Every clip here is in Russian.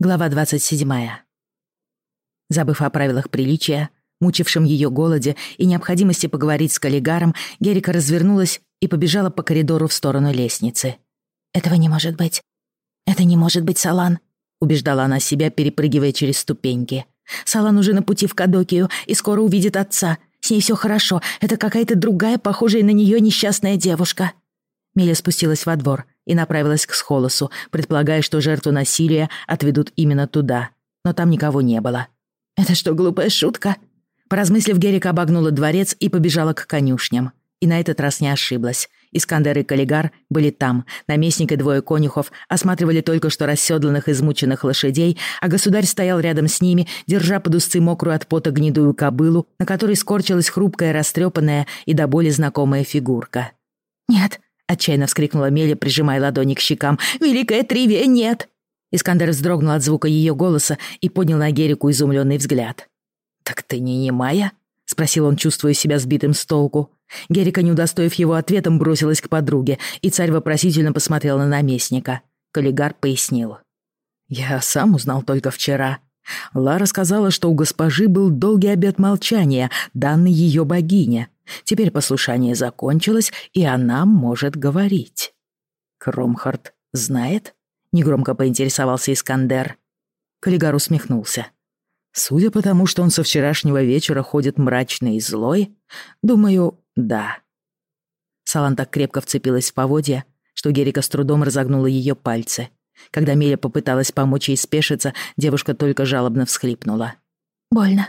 Глава 27. Забыв о правилах приличия, мучившем ее голоде и необходимости поговорить с коллегаром, Герика развернулась и побежала по коридору в сторону лестницы. «Этого не может быть. Это не может быть Салан», — убеждала она себя, перепрыгивая через ступеньки. «Салан уже на пути в Кадокию и скоро увидит отца. С ней все хорошо. Это какая-то другая, похожая на нее несчастная девушка». Миля спустилась во двор — и направилась к Схолосу, предполагая, что жертву насилия отведут именно туда. Но там никого не было. «Это что, глупая шутка?» Поразмыслив, Герика обогнула дворец и побежала к конюшням. И на этот раз не ошиблась. Искандер и Каллигар были там. Наместник и двое конюхов осматривали только что расседланных измученных лошадей, а государь стоял рядом с ними, держа под узцы мокрую от пота гнедую кобылу, на которой скорчилась хрупкая, растрепанная и до боли знакомая фигурка. «Нет, Отчаянно вскрикнула Меля, прижимая ладони к щекам. «Великая Тривия, нет!» Искандер вздрогнул от звука ее голоса и поднял на Герику изумленный взгляд. «Так ты не немая?» — спросил он, чувствуя себя сбитым с толку. Герика, не удостоив его ответом, бросилась к подруге, и царь вопросительно посмотрел на наместника. Каллигар пояснил. «Я сам узнал только вчера. Лара сказала, что у госпожи был долгий обет молчания, данный ее богине. Теперь послушание закончилось, и она может говорить. Кромхард знает? Негромко поинтересовался Искандер. Каллигар усмехнулся. Судя по тому, что он со вчерашнего вечера ходит мрачный и злой, думаю, да. Салан так крепко вцепилась в поводья, что Герика с трудом разогнула ее пальцы. Когда Миля попыталась помочь ей спешиться, девушка только жалобно всхлипнула. «Больно.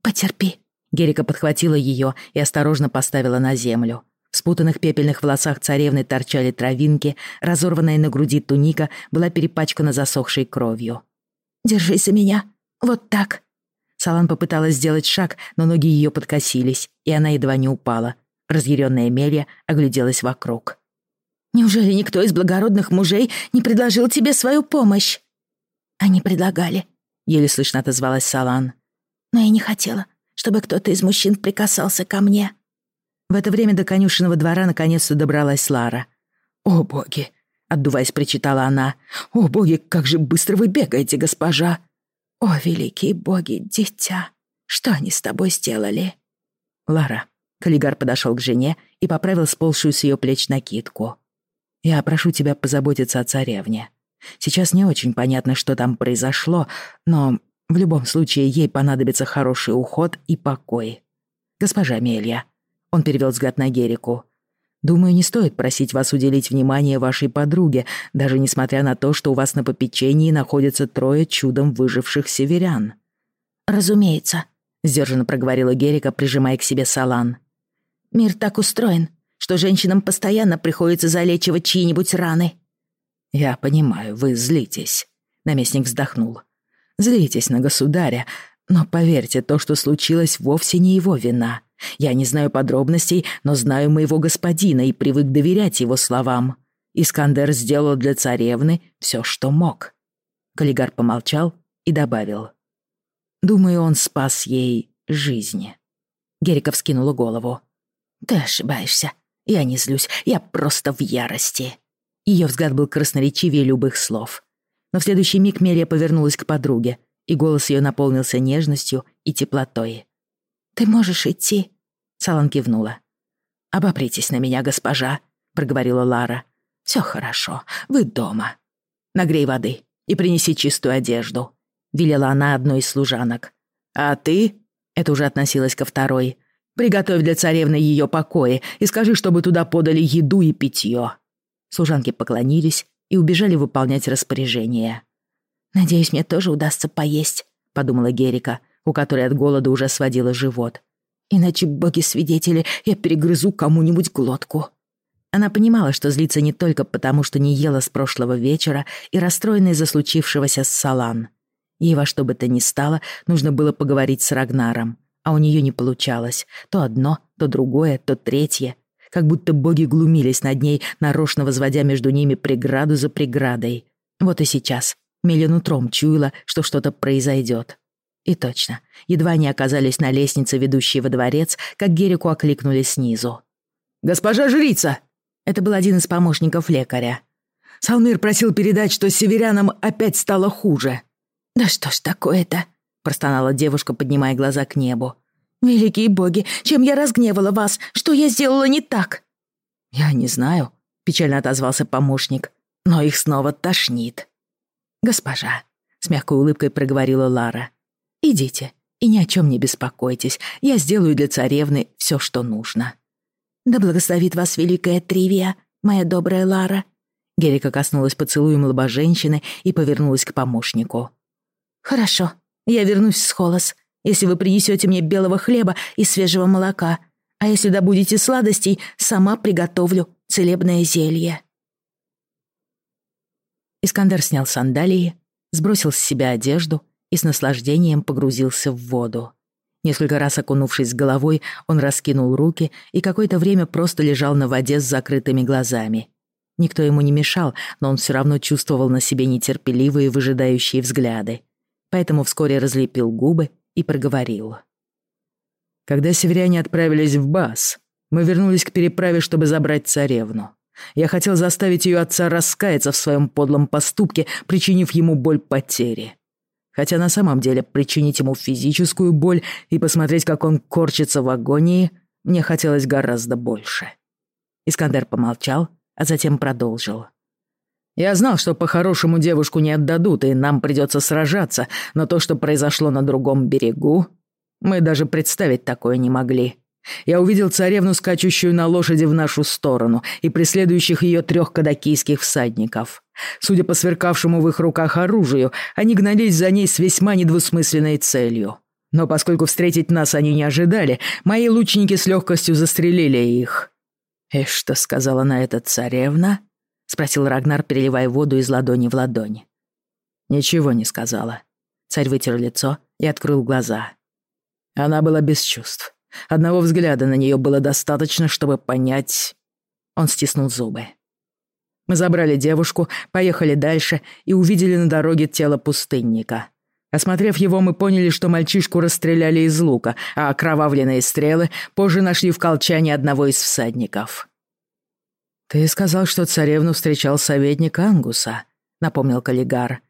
Потерпи», Герика подхватила ее и осторожно поставила на землю. В спутанных пепельных волосах царевны торчали травинки, разорванная на груди туника была перепачкана засохшей кровью. «Держись за меня. Вот так». Салан попыталась сделать шаг, но ноги ее подкосились, и она едва не упала. Разъяренная Мелья огляделась вокруг. «Неужели никто из благородных мужей не предложил тебе свою помощь?» «Они предлагали», — еле слышно отозвалась Салан. «Но я не хотела чтобы кто-то из мужчин прикасался ко мне». В это время до конюшенного двора наконец-то добралась Лара. «О, боги!» — отдуваясь, причитала она. «О, боги, как же быстро вы бегаете, госпожа!» «О, великие боги, дитя! Что они с тобой сделали?» «Лара», — Каллигар подошел к жене и поправил сползшую с ее плеч накидку. «Я прошу тебя позаботиться о царевне. Сейчас не очень понятно, что там произошло, но в любом случае, ей понадобится хороший уход и покой. Госпожа Мелья, он перевел взгляд на Герику. Думаю, не стоит просить вас уделить внимание вашей подруге, даже несмотря на то, что у вас на попечении находятся трое чудом выживших северян. Разумеется, сдержанно проговорила Герика, прижимая к себе Салан. Мир так устроен, что женщинам постоянно приходится залечивать чьи-нибудь раны. Я понимаю, вы злитесь, наместник вздохнул. Злитесь на государя, но поверьте, то, что случилось, вовсе не его вина. Я не знаю подробностей, но знаю моего господина и привык доверять его словам. Искандер сделал для царевны все, что мог». Каллигар помолчал и добавил. «Думаю, он спас ей жизнь». Герика вскинула голову. «Ты ошибаешься. Я не злюсь, я просто в ярости». Ее взгляд был красноречивее любых слов. Но в следующий миг Мелия повернулась к подруге, и голос ее наполнился нежностью и теплотой. «Ты можешь идти?» Салан кивнула. «Обопритесь на меня, госпожа», — проговорила Лара. «Все хорошо, вы дома. Нагрей воды и принеси чистую одежду», — велела она одной из служанок. «А ты?» — это уже относилось ко второй. «Приготовь для царевны ее покои и скажи, чтобы туда подали еду и питье». Служанки поклонились и убежали выполнять распоряжение. «Надеюсь, мне тоже удастся поесть», — подумала Герика, у которой от голода уже сводила живот. «Иначе, боги-свидетели, я перегрызу кому-нибудь глотку». Она понимала, что злится не только потому, что не ела с прошлого вечера и расстроена из-за случившегося с Салан. Ей во что бы то ни стало, нужно было поговорить с Рагнаром, а у нее не получалось. То одно, то другое, то третье как будто боги глумились над ней, нарочно возводя между ними преграду за преградой. Вот и сейчас Мелин утром чуяла, что что-то произойдет. И точно, едва они оказались на лестнице, ведущей во дворец, как Герику окликнули снизу. «Госпожа жрица!» Это был один из помощников лекаря. «Салмир просил передать, что северянам опять стало хуже». «Да что ж такое-то?» — простонала девушка, поднимая глаза к небу. «Великие боги, чем я разгневала вас? Что я сделала не так?» «Я не знаю», — печально отозвался помощник, «но их снова тошнит». «Госпожа», — с мягкой улыбкой проговорила Лара, «идите и ни о чем не беспокойтесь. Я сделаю для царевны все, что нужно». «Да благословит вас великая Тривия, моя добрая Лара». Герика коснулась поцелуем лба женщины и повернулась к помощнику. «Хорошо, я вернусь с Холос, если вы принесете мне белого хлеба и свежего молока, а если добудете сладостей, сама приготовлю целебное зелье». Искандер снял сандалии, сбросил с себя одежду и с наслаждением погрузился в воду. Несколько раз окунувшись головой, он раскинул руки и какое-то время просто лежал на воде с закрытыми глазами. Никто ему не мешал, но он все равно чувствовал на себе нетерпеливые выжидающие взгляды. Поэтому вскоре разлепил губы и проговорил. Когда северяне отправились в Бас, мы вернулись к переправе, чтобы забрать царевну. Я хотел заставить ее отца раскаяться в своем подлом поступке, причинив ему боль потери. Хотя на самом деле причинить ему физическую боль и посмотреть, как он корчится в агонии, мне хотелось гораздо больше. Искандер помолчал, а затем продолжил. Я знал, что по-хорошему девушку не отдадут, и нам придется сражаться, но то, что произошло на другом берегу, мы даже представить такое не могли. Я увидел царевну, скачущую на лошади в нашу сторону, и преследующих ее трех кадакийских всадников. Судя по сверкавшему в их руках оружию, они гнались за ней с весьма недвусмысленной целью. Но поскольку встретить нас они не ожидали, мои лучники с легкостью застрелили их. «И что сказала на это царевна?» — спросил Рагнар, переливая воду из ладони в ладонь. «Ничего не сказала». Царь вытер лицо и открыл глаза. Она была без чувств. Одного взгляда на нее было достаточно, чтобы понять... Он стиснул зубы. Мы забрали девушку, поехали дальше и увидели на дороге тело пустынника. Осмотрев его, мы поняли, что мальчишку расстреляли из лука, а окровавленные стрелы позже нашли в колчане одного из всадников. «Ты сказал, что царевну встречал советник Ангуса», — напомнил Каллигар.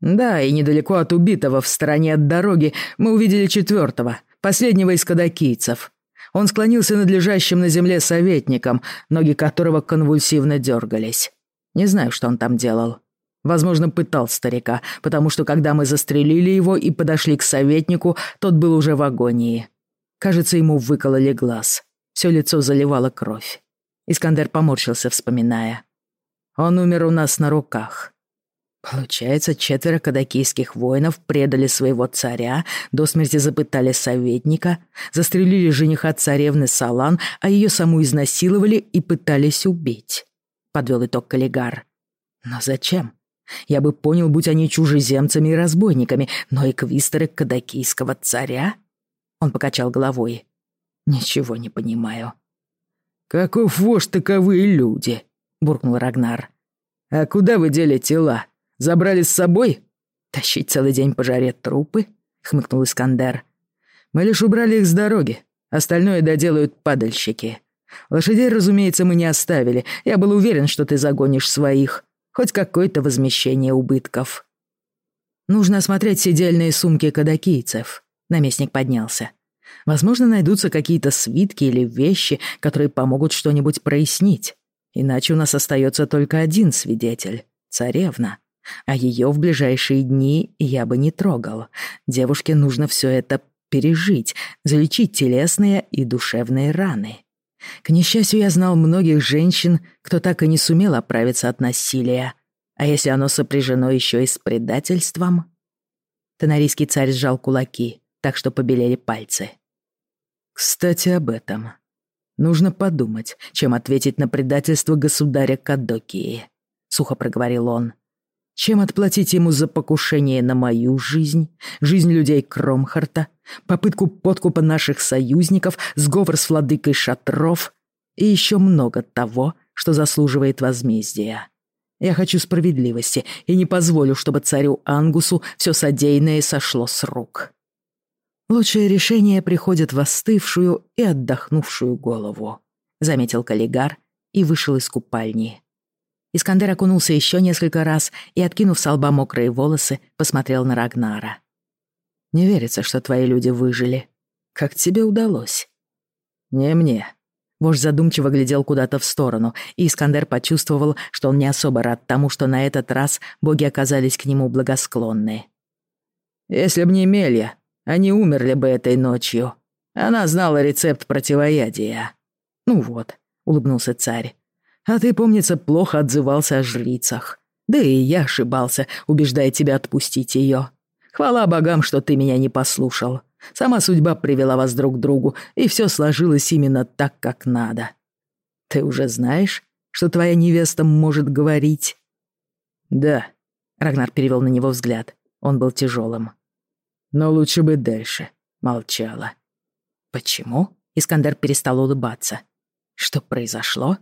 «Да, и недалеко от убитого, в стороне от дороги, мы увидели четвертого, последнего из кадакийцев. Он склонился над лежащим на земле советником, ноги которого конвульсивно дергались. Не знаю, что он там делал. Возможно, пытал старика, потому что когда мы застрелили его и подошли к советнику, тот был уже в агонии. Кажется, ему выкололи глаз. Все лицо заливало кровь. Искандер поморщился, вспоминая. Он умер у нас на руках. Получается, четверо кадакийских воинов предали своего царя, до смерти запытали советника, застрелили жениха царевны Салан, а ее саму изнасиловали и пытались убить. Подвел итог Каллигар. Но зачем? Я бы понял, будь они чужеземцами и разбойниками, но эквистеры кадакийского царя? Он покачал головой. Ничего не понимаю. «Каков вождь таковые люди?» — буркнул Рагнар. «А куда вы дели тела? Забрали с собой? Тащить целый день по жаре трупы? Хмыкнул Искандер. Мы лишь убрали их с дороги. Остальное доделают падальщики. Лошадей, разумеется, мы не оставили. Я был уверен, что ты загонишь своих. Хоть какое-то возмещение убытков. Нужно осмотреть сидельные сумки кадакийцев. Наместник поднялся. Возможно, найдутся какие-то свитки или вещи, которые помогут что-нибудь прояснить. Иначе у нас остается только один свидетель — царевна а ее в ближайшие дни я бы не трогал. Девушке нужно все это пережить, залечить телесные и душевные раны. К несчастью, я знал многих женщин, кто так и не сумел оправиться от насилия. А если оно сопряжено еще и с предательством? Тонарийский царь сжал кулаки, так что побелели пальцы. Кстати, об этом. Нужно подумать, чем ответить на предательство государя Кадокии, сухо проговорил он чем отплатить ему за покушение на мою жизнь, жизнь людей Кромхарта, попытку подкупа наших союзников, сговор с владыкой Шатров и еще много того, что заслуживает возмездия. Я хочу справедливости и не позволю, чтобы царю Ангусу все содеянное сошло с рук. Лучшее решение приходит в остывшую и отдохнувшую голову, заметил Каллигар и вышел из купальни. Искандер окунулся еще несколько раз и, откинув с лба мокрые волосы, посмотрел на Рагнара. «Не верится, что твои люди выжили. Как тебе удалось?» «Не мне». Вождь задумчиво глядел куда-то в сторону, и Искандер почувствовал, что он не особо рад тому, что на этот раз боги оказались к нему благосклонны. «Если б не Мелья, они умерли бы этой ночью. Она знала рецепт противоядия». «Ну вот», — улыбнулся царь. А ты, помнится, плохо отзывался о жрицах. Да и я ошибался, убеждая тебя отпустить ее. Хвала богам, что ты меня не послушал. Сама судьба привела вас друг к другу, и все сложилось именно так, как надо. Ты уже знаешь, что твоя невеста может говорить?» «Да», — Рагнар перевел на него взгляд. Он был тяжелым. «Но лучше бы дальше молчала». «Почему?» — Искандер перестал улыбаться. «Что произошло?»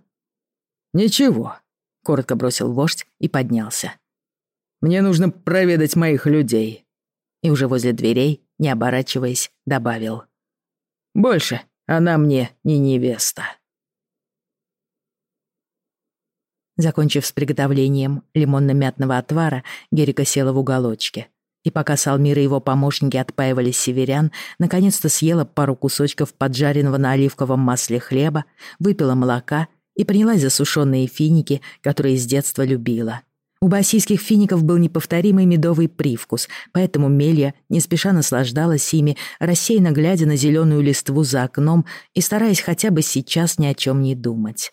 «Ничего», — коротко бросил вождь и поднялся. «Мне нужно проведать моих людей». И уже возле дверей, не оборачиваясь, добавил. «Больше она мне не невеста». Закончив с приготовлением лимонно-мятного отвара, Герика села в уголочке. И пока Салмир и его помощники отпаивали северян, наконец-то съела пару кусочков поджаренного на оливковом масле хлеба, выпила молока и принялась за сушеные финики, которые с детства любила. У басийских фиников был неповторимый медовый привкус, поэтому Мелья не спеша наслаждалась ими, рассеянно глядя на зеленую листву за окном и стараясь хотя бы сейчас ни о чем не думать.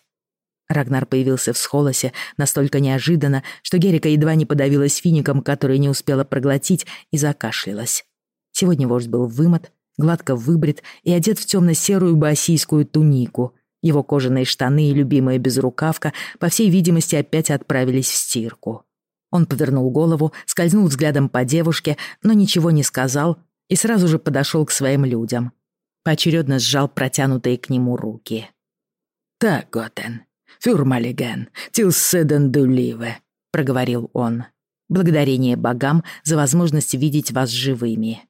Рагнар появился в схолосе настолько неожиданно, что Герика едва не подавилась фиником, который не успела проглотить, и закашлялась. Сегодня вождь был вымот, гладко выбрит и одет в темно-серую басийскую тунику — его кожаные штаны и любимая безрукавка, по всей видимости, опять отправились в стирку. Он повернул голову, скользнул взглядом по девушке, но ничего не сказал и сразу же подошел к своим людям. Поочередно сжал протянутые к нему руки. «Так, Готен, фюрмалиген, тилседен дуливе», — проговорил он. «Благодарение богам за возможность видеть вас живыми».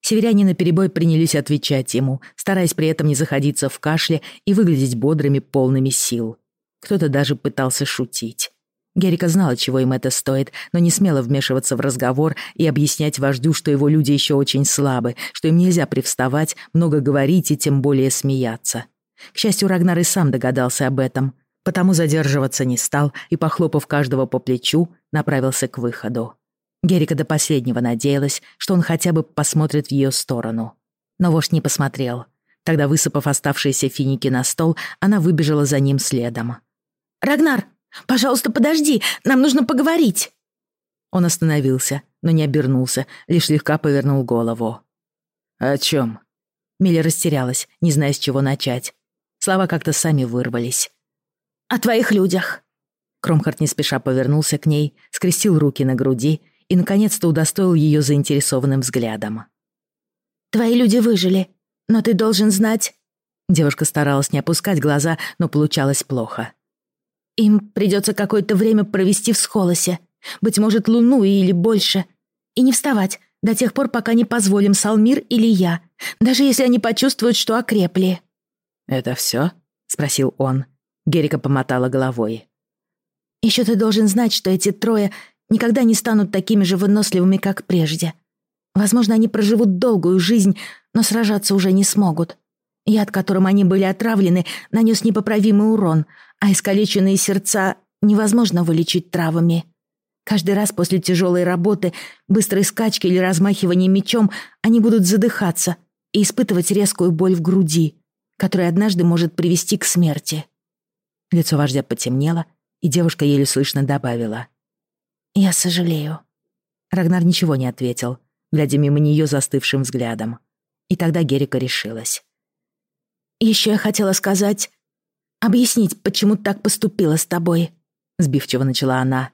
Северяне наперебой принялись отвечать ему, стараясь при этом не заходиться в кашле и выглядеть бодрыми, полными сил. Кто-то даже пытался шутить. Герика знала, чего им это стоит, но не смела вмешиваться в разговор и объяснять вождю, что его люди еще очень слабы, что им нельзя привставать, много говорить и тем более смеяться. К счастью, Рагнар и сам догадался об этом, потому задерживаться не стал и, похлопав каждого по плечу, направился к выходу. Герика до последнего надеялась, что он хотя бы посмотрит в ее сторону. Но вождь не посмотрел. Тогда, высыпав оставшиеся финики на стол, она выбежала за ним следом. «Рагнар, пожалуйста, подожди, нам нужно поговорить!» Он остановился, но не обернулся, лишь слегка повернул голову. «О чем?» Миля растерялась, не зная, с чего начать. Слова как-то сами вырвались. «О твоих людях!» Кромхард не спеша повернулся к ней, скрестил руки на груди и, наконец-то, удостоил ее заинтересованным взглядом. «Твои люди выжили, но ты должен знать...» Девушка старалась не опускать глаза, но получалось плохо. «Им придется какое-то время провести в схолосе, быть может, луну или больше, и не вставать до тех пор, пока не позволим Салмир или я, даже если они почувствуют, что окрепли». «Это все? спросил он. Герика помотала головой. Еще ты должен знать, что эти трое никогда не станут такими же выносливыми, как прежде. Возможно, они проживут долгую жизнь, но сражаться уже не смогут. Яд, которым они были отравлены, нанес непоправимый урон, а искалеченные сердца невозможно вылечить травами. Каждый раз после тяжелой работы, быстрой скачки или размахивания мечом они будут задыхаться и испытывать резкую боль в груди, которая однажды может привести к смерти. Лицо вождя потемнело, и девушка еле слышно добавила. «Я сожалею». Рагнар ничего не ответил, глядя мимо нее застывшим взглядом. И тогда Герика решилась. «Еще я хотела сказать... Объяснить, почему так поступила с тобой», — сбивчиво начала она.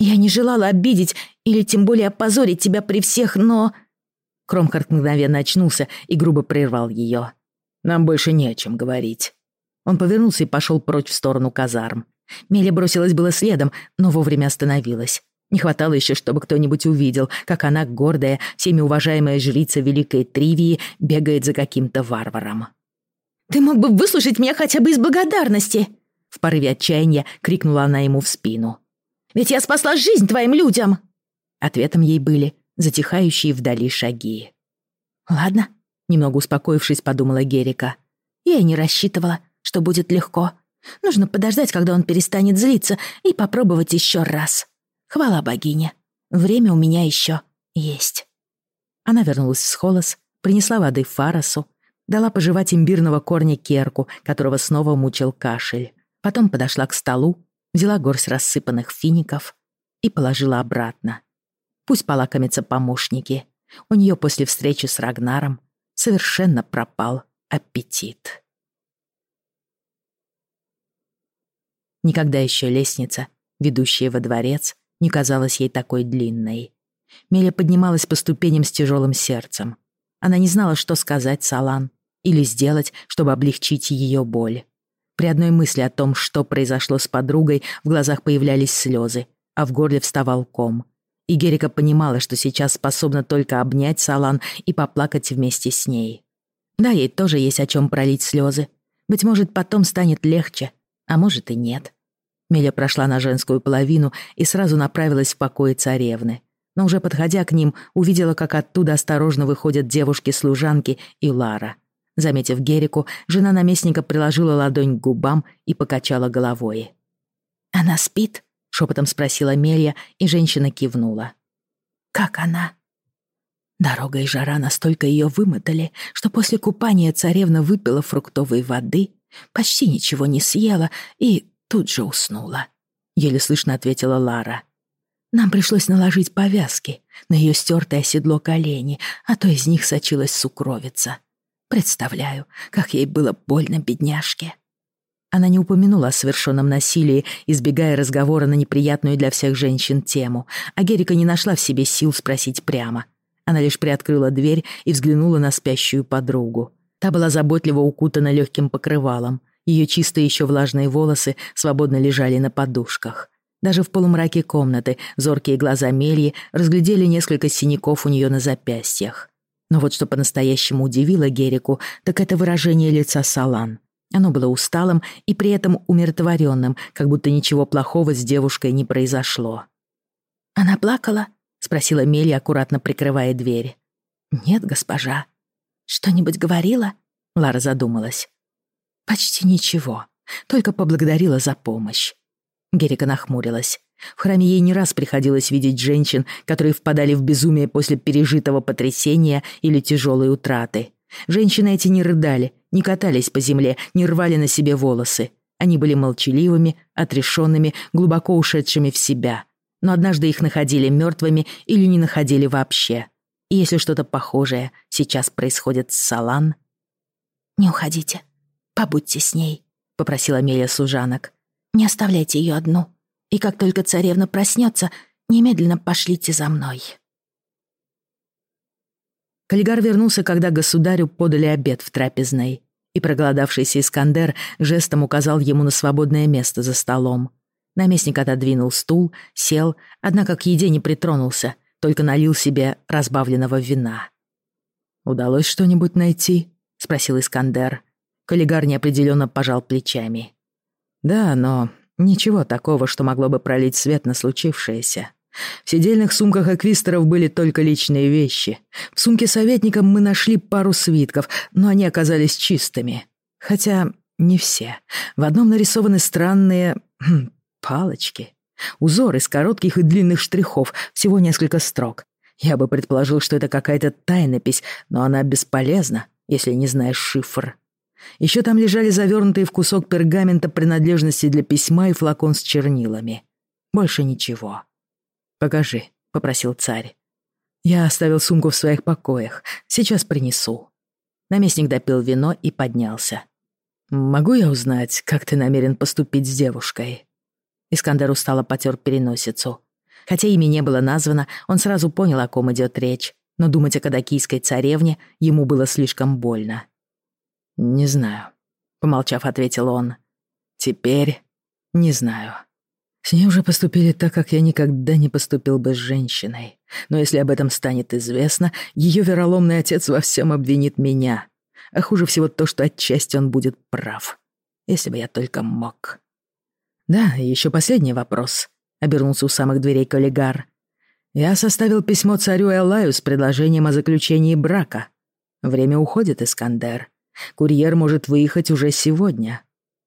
«Я не желала обидеть или тем более опозорить тебя при всех, но...» Кромхард мгновенно очнулся и грубо прервал ее. «Нам больше не о чем говорить». Он повернулся и пошел прочь в сторону казарм. Миля бросилась было следом, но вовремя остановилась. Не хватало еще, чтобы кто-нибудь увидел, как она, гордая, всеми уважаемая жрица Великой Тривии, бегает за каким-то варваром. «Ты мог бы выслушать меня хотя бы из благодарности!» В порыве отчаяния крикнула она ему в спину. «Ведь я спасла жизнь твоим людям!» Ответом ей были затихающие вдали шаги. «Ладно», — немного успокоившись, подумала Герика. «Я и не рассчитывала, что будет легко. Нужно подождать, когда он перестанет злиться, и попробовать еще раз. Хвала богине. Время у меня еще есть». Она вернулась в Схолос, принесла воды Фарасу, дала пожевать имбирного корня керку, которого снова мучил кашель. Потом подошла к столу, взяла горсть рассыпанных фиников и положила обратно. Пусть полакомятся помощники. У нее после встречи с Рагнаром совершенно пропал аппетит. Никогда еще лестница, ведущая во дворец, не казалась ей такой длинной. Меля поднималась по ступеням с тяжелым сердцем. Она не знала, что сказать Салан или сделать, чтобы облегчить ее боль. При одной мысли о том, что произошло с подругой, в глазах появлялись слезы, а в горле вставал ком. И Герика понимала, что сейчас способна только обнять Салан и поплакать вместе с ней. Да, ей тоже есть о чем пролить слезы. Быть может, потом станет легче, а может и нет. Меля прошла на женскую половину и сразу направилась в покои царевны но уже подходя к ним, увидела, как оттуда осторожно выходят девушки-служанки и Лара. Заметив Герику, жена наместника приложила ладонь к губам и покачала головой. «Она спит?» — шепотом спросила Мелья, и женщина кивнула. «Как она?» Дорога и жара настолько ее вымотали, что после купания царевна выпила фруктовой воды, почти ничего не съела и тут же уснула. Еле слышно ответила Лара. Нам пришлось наложить повязки на ее стертое седло колени, а то из них сочилась сукровица. Представляю, как ей было больно, бедняжке. Она не упомянула о совершенном насилии, избегая разговора на неприятную для всех женщин тему, а Герика не нашла в себе сил спросить прямо. Она лишь приоткрыла дверь и взглянула на спящую подругу. Та была заботливо укутана легким покрывалом. Ее чистые еще влажные волосы свободно лежали на подушках. Даже в полумраке комнаты зоркие глаза Мельи разглядели несколько синяков у нее на запястьях. Но вот что по-настоящему удивило Герику, так это выражение лица Салан. Оно было усталым и при этом умиротворенным, как будто ничего плохого с девушкой не произошло. «Она плакала?» — спросила Мелья, аккуратно прикрывая дверь. «Нет, госпожа». «Что-нибудь говорила?» — Лара задумалась. «Почти ничего, только поблагодарила за помощь. Герика нахмурилась. В храме ей не раз приходилось видеть женщин, которые впадали в безумие после пережитого потрясения или тяжелой утраты. Женщины эти не рыдали, не катались по земле, не рвали на себе волосы. Они были молчаливыми, отрешенными, глубоко ушедшими в себя. Но однажды их находили мертвыми или не находили вообще. И если что-то похожее сейчас происходит с Салан... «Не уходите, побудьте с ней», — попросила Меля служанок. Не оставляйте ее одну. И как только царевна проснется, немедленно пошлите за мной». Каллигар вернулся, когда государю подали обед в трапезной, и проголодавшийся Искандер жестом указал ему на свободное место за столом. Наместник отодвинул стул, сел, однако к еде не притронулся, только налил себе разбавленного вина. «Удалось что-нибудь найти?» — спросил Искандер. Каллигар неопределенно пожал плечами. Да, но ничего такого, что могло бы пролить свет на случившееся. В сидельных сумках эквистеров были только личные вещи. В сумке советника мы нашли пару свитков, но они оказались чистыми. Хотя не все. В одном нарисованы странные... Хм, палочки. Узор из коротких и длинных штрихов, всего несколько строк. Я бы предположил, что это какая-то тайнопись, но она бесполезна, если не знаешь шифр. Еще там лежали завернутые в кусок пергамента принадлежности для письма и флакон с чернилами. Больше ничего. «Покажи», — попросил царь. «Я оставил сумку в своих покоях. Сейчас принесу». Наместник допил вино и поднялся. «Могу я узнать, как ты намерен поступить с девушкой?» Искандер устало потер переносицу. Хотя имя не было названо, он сразу понял, о ком идет речь, но думать о кадакийской царевне ему было слишком больно. «Не знаю», — помолчав, ответил он. «Теперь не знаю. С ней уже поступили так, как я никогда не поступил бы с женщиной. Но если об этом станет известно, ее вероломный отец во всем обвинит меня. А хуже всего то, что отчасти он будет прав. Если бы я только мог «Да, еще последний вопрос», — обернулся у самых дверей коллегар. «Я составил письмо царю Эллаю с предложением о заключении брака. Время уходит, Искандер. Курьер может выехать уже сегодня.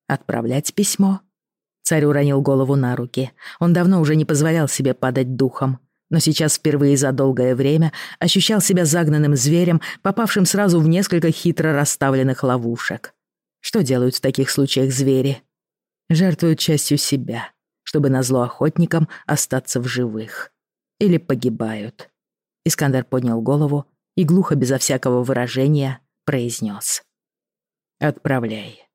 Отправлять письмо?» Царь уронил голову на руки. Он давно уже не позволял себе падать духом. Но сейчас впервые за долгое время ощущал себя загнанным зверем, попавшим сразу в несколько хитро расставленных ловушек. Что делают в таких случаях звери? Жертвуют частью себя, чтобы назло охотникам остаться в живых. Или погибают. Искандер поднял голову и глухо, безо всякого выражения, произнес. «Отправляй».